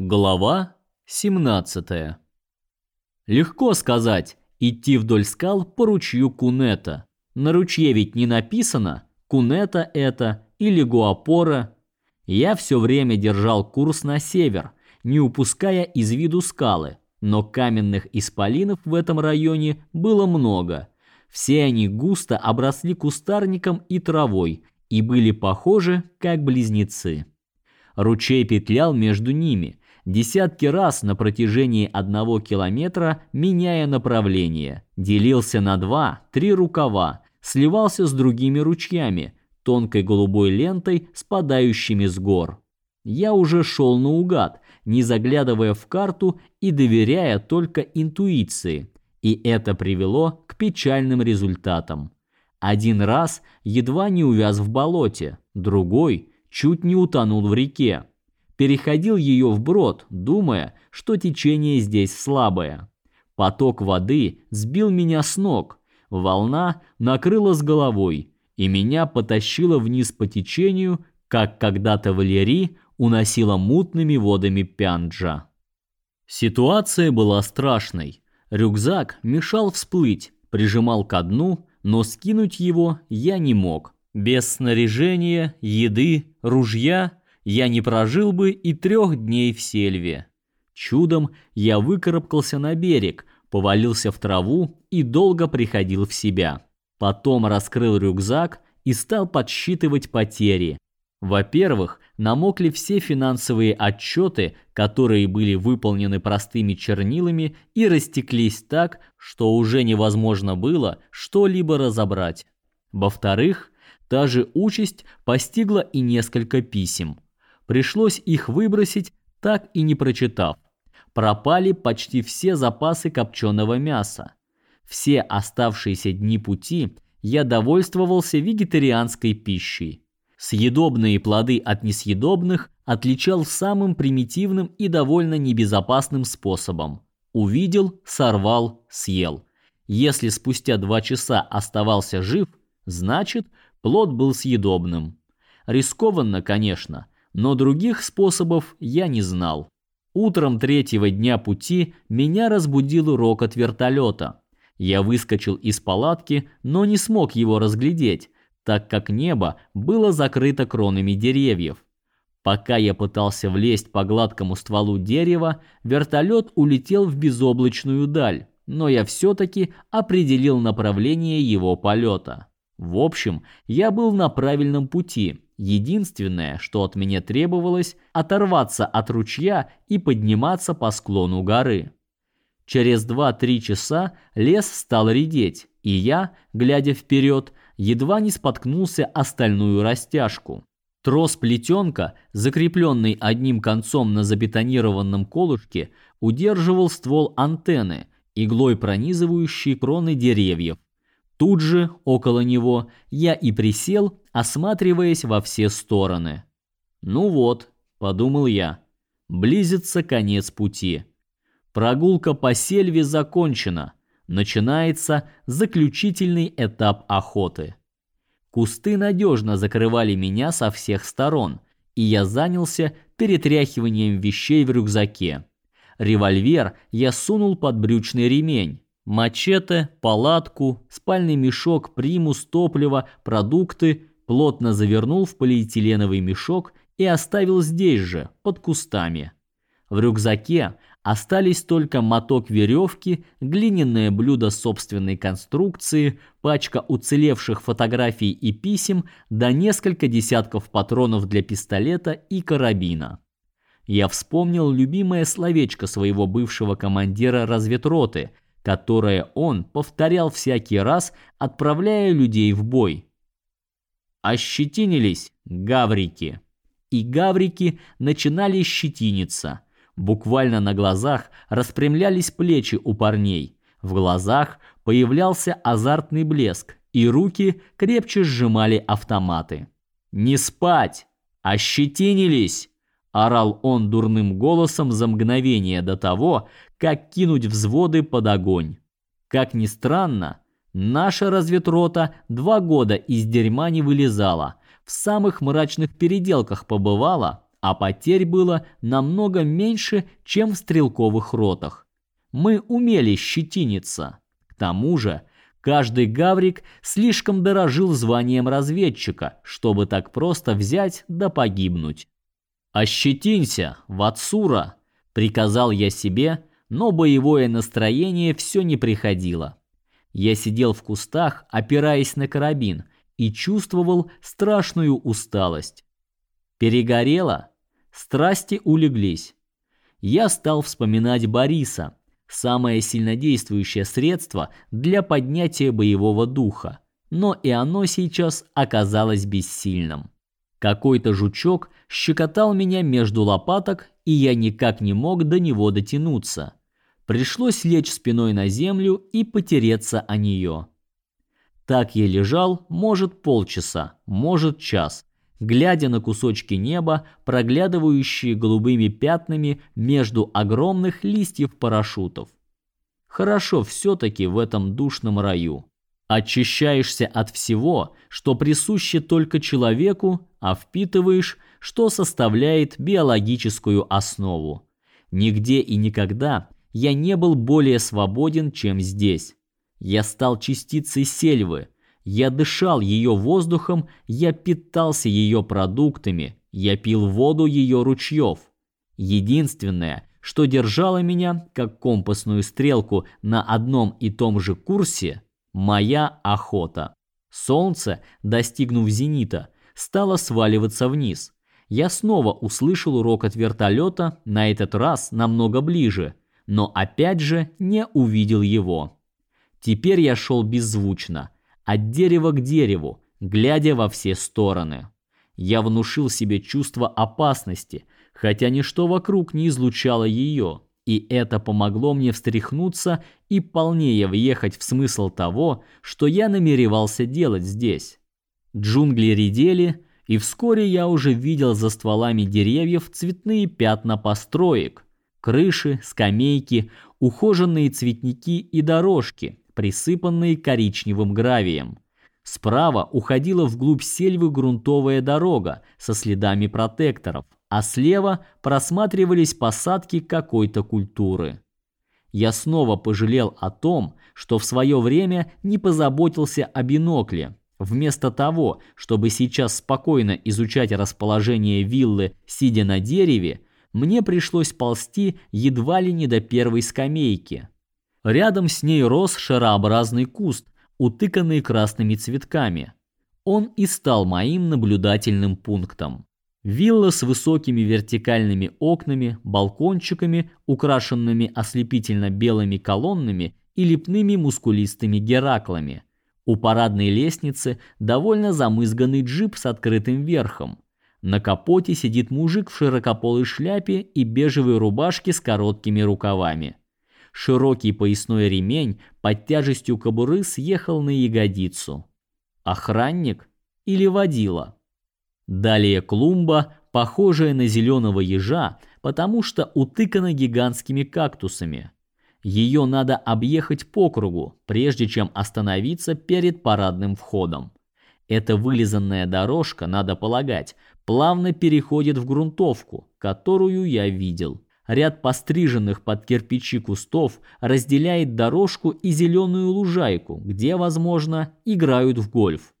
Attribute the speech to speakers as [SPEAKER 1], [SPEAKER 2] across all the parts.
[SPEAKER 1] Глава 17. Легко сказать, идти вдоль скал по ручью Кунета. На ручье ведь не написано, Кунета это или Гуапора. Я все время держал курс на север, не упуская из виду скалы, но каменных исполинов в этом районе было много. Все они густо обросли кустарником и травой и были похожи как близнецы. Ручей петлял между ними, десятки раз на протяжении одного километра, меняя направление, делился на два, три рукава, сливался с другими ручьями, тонкой голубой лентой, спадающими с гор. Я уже шел наугад, не заглядывая в карту и доверяя только интуиции, и это привело к печальным результатам. Один раз едва не увяз в болоте, другой чуть не утонул в реке переходил ее вброд, думая, что течение здесь слабое. Поток воды сбил меня с ног, волна накрыла с головой, и меня потащило вниз по течению, как когда-то Валерий уносила мутными водами Пянджа. Ситуация была страшной. Рюкзак мешал всплыть, прижимал ко дну, но скинуть его я не мог. Без снаряжения, еды, ружья я не прожил бы и трех дней в сельве. Чудом я выкарабкался на берег, повалился в траву и долго приходил в себя. Потом раскрыл рюкзак и стал подсчитывать потери. Во-первых, намокли все финансовые отчеты, которые были выполнены простыми чернилами и растеклись так, что уже невозможно было что-либо разобрать. Во-вторых, та же участь постигла и несколько писем. Пришлось их выбросить, так и не прочитав. Пропали почти все запасы копченого мяса. Все оставшиеся дни пути я довольствовался вегетарианской пищей. Съедобные плоды от несъедобных отличал самым примитивным и довольно небезопасным способом. Увидел, сорвал, съел. Если спустя два часа оставался жив, значит, плод был съедобным. Рискованно, конечно, но других способов я не знал. Утром третьего дня пути меня разбудил рокот вертолета. Я выскочил из палатки, но не смог его разглядеть, так как небо было закрыто кронами деревьев. Пока я пытался влезть по гладкому стволу дерева, вертолет улетел в безоблачную даль, но я все-таки определил направление его полета. В общем, я был на правильном пути. Единственное, что от меня требовалось, оторваться от ручья и подниматься по склону горы. Через 2-3 часа лес стал редеть, и я, глядя вперед, едва не споткнулся о стальную растяжку. Трос плетенка, закрепленный одним концом на забетонированном колышке, удерживал ствол антенны, иглой пронизывающей кроны деревьев. Тут же, около него, я и присел, осматриваясь во все стороны. «Ну вот», — подумал я, — «близится конец пути. Прогулка по сельве закончена. Начинается заключительный этап охоты». Кусты надежно закрывали меня со всех сторон, и я занялся перетряхиванием вещей в рюкзаке. Револьвер я сунул под брючный ремень, Мачете, палатку, спальный мешок, примус, топливо, продукты плотно завернул в полиэтиленовый мешок и оставил здесь же, под кустами. В рюкзаке остались только моток веревки, глиняное блюдо собственной конструкции, пачка уцелевших фотографий и писем, да несколько десятков патронов для пистолета и карабина. Я вспомнил любимое словечко своего бывшего командира разведроты – которое он повторял всякий раз, отправляя людей в бой. Ощетинились гаврики. И гаврики начинали щетиниться. Буквально на глазах распрямлялись плечи у парней. В глазах появлялся азартный блеск, и руки крепче сжимали автоматы. «Не спать! Ощетинились!» орал он дурным голосом за мгновение до того, как кинуть взводы под огонь. Как ни странно, наша разведрота два года из дерьма не вылезала, в самых мрачных переделках побывала, а потерь было намного меньше, чем в стрелковых ротах. Мы умели щетиниться. К тому же, каждый гаврик слишком дорожил званием разведчика, чтобы так просто взять да погибнуть. «Ощетинься, Ватсура!» – приказал я себе, но боевое настроение все не приходило. Я сидел в кустах, опираясь на карабин, и чувствовал страшную усталость. Перегорело, страсти улеглись. Я стал вспоминать Бориса, самое сильнодействующее средство для поднятия боевого духа, но и оно сейчас оказалось бессильным. Какой-то жучок щекотал меня между лопаток, и я никак не мог до него дотянуться. Пришлось лечь спиной на землю и потереться о нее. Так я лежал, может, полчаса, может, час, глядя на кусочки неба, проглядывающие голубыми пятнами между огромных листьев парашютов. Хорошо все таки в этом душном раю. Очищаешься от всего, что присуще только человеку, а впитываешь, что составляет биологическую основу. Нигде и никогда я не был более свободен, чем здесь. Я стал частицей сельвы. Я дышал ее воздухом, я питался ее продуктами, я пил воду ее ручьев. Единственное, что держало меня, как компасную стрелку, на одном и том же курсе моя охота. Солнце, достигнув зенита, стало сваливаться вниз. Я снова услышал рокот вертолета, на этот раз намного ближе но опять же не увидел его. Теперь я шел беззвучно, от дерева к дереву, глядя во все стороны. Я внушил себе чувство опасности, хотя ничто вокруг не излучало ее, и это помогло мне встряхнуться и полнее въехать в смысл того, что я намеревался делать здесь. Джунгли редели, и вскоре я уже видел за стволами деревьев цветные пятна построек, крыши, скамейки, ухоженные цветники и дорожки, присыпанные коричневым гравием. Справа уходила вглубь сельвы грунтовая дорога со следами протекторов, а слева просматривались посадки какой-то культуры. Я снова пожалел о том, что в свое время не позаботился о бинокле. Вместо того, чтобы сейчас спокойно изучать расположение виллы, сидя на дереве, мне пришлось ползти едва ли не до первой скамейки. Рядом с ней рос шарообразный куст, утыканный красными цветками. Он и стал моим наблюдательным пунктом. Вилла с высокими вертикальными окнами, балкончиками, украшенными ослепительно белыми колоннами и лепными мускулистыми гераклами. У парадной лестницы довольно замызганный джип с открытым верхом. На капоте сидит мужик в широкополой шляпе и бежевой рубашке с короткими рукавами. Широкий поясной ремень под тяжестью кобуры съехал на ягодицу. Охранник или водила? Далее клумба, похожая на зеленого ежа, потому что утыкана гигантскими кактусами. Ее надо объехать по кругу, прежде чем остановиться перед парадным входом. Эта вылизанная дорожка, надо полагать, плавно переходит в грунтовку, которую я видел. Ряд постриженных под кирпичи кустов разделяет дорожку и зеленую лужайку, где, возможно, играют в гольф.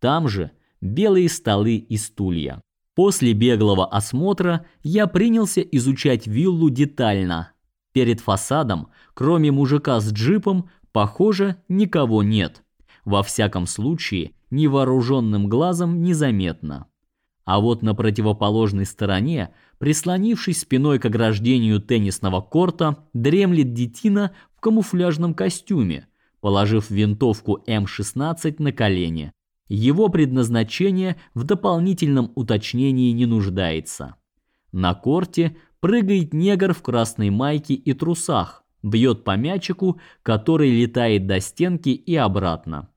[SPEAKER 1] Там же белые столы и стулья. После беглого осмотра я принялся изучать виллу детально. Перед фасадом, кроме мужика с джипом, похоже, никого нет. Во всяком случае, невооруженным глазом незаметно. А вот на противоположной стороне, прислонившись спиной к ограждению теннисного корта, дремлет детина в камуфляжном костюме, положив винтовку М16 на колени. Его предназначение в дополнительном уточнении не нуждается. На корте прыгает негр в красной майке и трусах, бьет по мячику, который летает до стенки и обратно.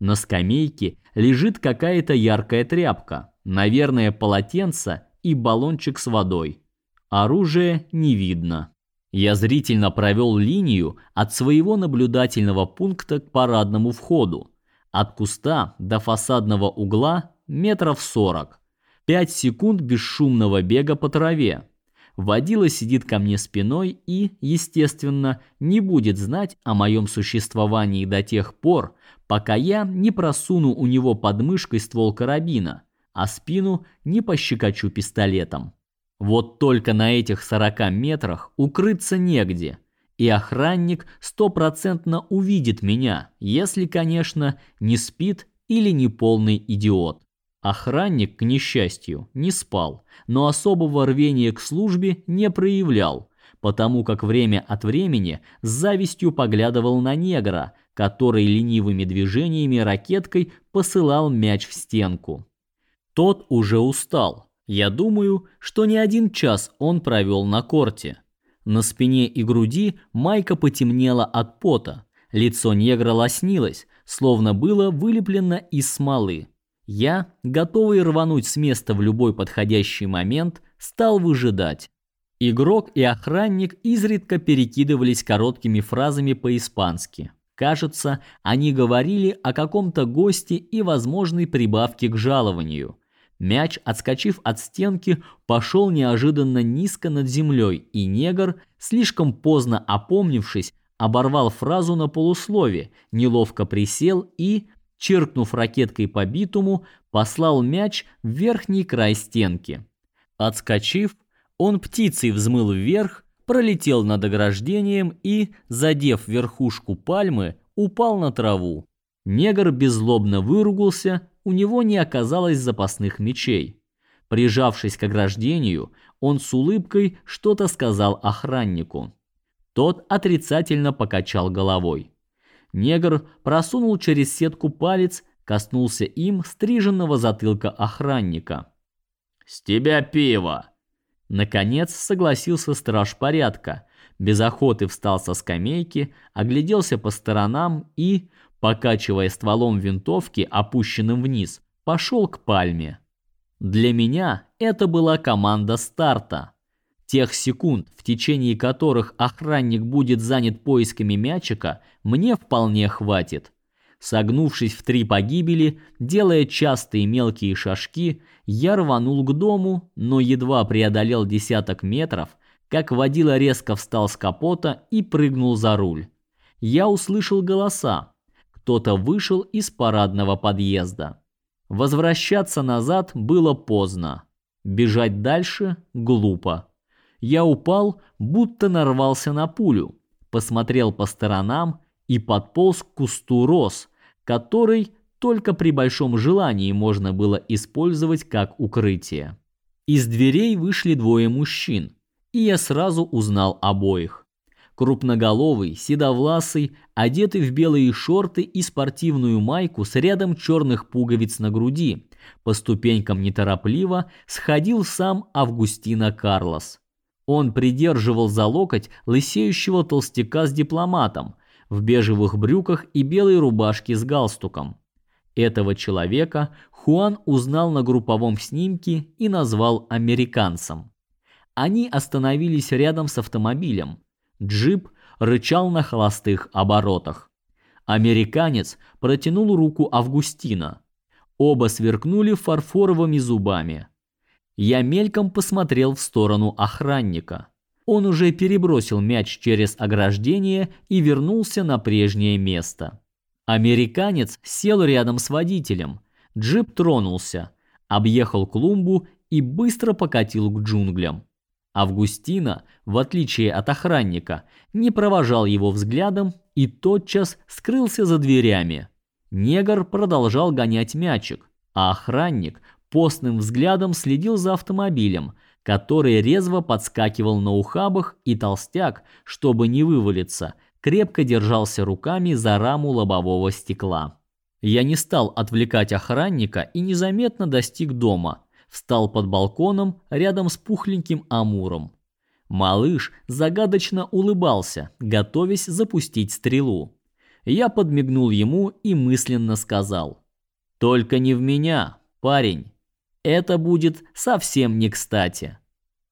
[SPEAKER 1] На скамейке лежит какая-то яркая тряпка. Наверное, полотенце и баллончик с водой. Оружия не видно. Я зрительно провел линию от своего наблюдательного пункта к парадному входу. От куста до фасадного угла метров сорок. Пять секунд бесшумного бега по траве. Водила сидит ко мне спиной и, естественно, не будет знать о моем существовании до тех пор, пока я не просуну у него под мышкой ствол карабина, а спину не пощекочу пистолетом. Вот только на этих 40 метрах укрыться негде, и охранник стопроцентно увидит меня, если, конечно, не спит или не полный идиот. Охранник, к несчастью, не спал, но особого рвения к службе не проявлял, потому как время от времени с завистью поглядывал на негра, который ленивыми движениями ракеткой посылал мяч в стенку. Тот уже устал. Я думаю, что не один час он провел на корте. На спине и груди майка потемнела от пота, лицо негра лоснилось, словно было вылеплено из смолы. Я, готовый рвануть с места в любой подходящий момент, стал выжидать. Игрок и охранник изредка перекидывались короткими фразами по-испански. Кажется, они говорили о каком-то госте и возможной прибавке к жалованию. Мяч, отскочив от стенки, пошел неожиданно низко над землей, и негр, слишком поздно опомнившись, оборвал фразу на полуслове, неловко присел и, черкнув ракеткой по битуму, послал мяч в верхний край стенки. Отскочив, он птицей взмыл вверх, пролетел над ограждением и, задев верхушку пальмы, упал на траву. Негр беззлобно выругался, у него не оказалось запасных мечей. Прижавшись к ограждению, он с улыбкой что-то сказал охраннику. Тот отрицательно покачал головой. Негр просунул через сетку палец, коснулся им стриженного затылка охранника. «С тебя пиво!» Наконец согласился страж порядка, без охоты встал со скамейки, огляделся по сторонам и, покачивая стволом винтовки, опущенным вниз, пошел к пальме. Для меня это была команда старта. Тех секунд, в течение которых охранник будет занят поисками мячика, мне вполне хватит. Согнувшись в три погибели, делая частые мелкие шажки, я рванул к дому, но едва преодолел десяток метров, как водила резко встал с капота и прыгнул за руль. Я услышал голоса. Кто-то вышел из парадного подъезда. Возвращаться назад было поздно. Бежать дальше глупо. Я упал, будто нарвался на пулю, посмотрел по сторонам и подполз к кусту роз, который только при большом желании можно было использовать как укрытие. Из дверей вышли двое мужчин, и я сразу узнал обоих. Крупноголовый, седовласый, одетый в белые шорты и спортивную майку с рядом черных пуговиц на груди, по ступенькам неторопливо сходил сам Августина Карлос. Он придерживал за локоть лысеющего толстяка с дипломатом в бежевых брюках и белой рубашке с галстуком. Этого человека Хуан узнал на групповом снимке и назвал американцем. Они остановились рядом с автомобилем. Джип рычал на холостых оборотах. Американец протянул руку Августина. Оба сверкнули фарфоровыми зубами. Я мельком посмотрел в сторону охранника. Он уже перебросил мяч через ограждение и вернулся на прежнее место. Американец сел рядом с водителем. Джип тронулся, объехал клумбу и быстро покатил к джунглям. Августина, в отличие от охранника, не провожал его взглядом и тотчас скрылся за дверями. Негр продолжал гонять мячик, а охранник постным взглядом следил за автомобилем, который резво подскакивал на ухабах, и толстяк, чтобы не вывалиться, крепко держался руками за раму лобового стекла. Я не стал отвлекать охранника и незаметно достиг дома. Встал под балконом рядом с пухленьким амуром. Малыш загадочно улыбался, готовясь запустить стрелу. Я подмигнул ему и мысленно сказал: "Только не в меня, парень". Это будет совсем не кстати.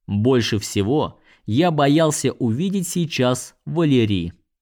[SPEAKER 1] Больше всего я боялся увидеть сейчас Валерий.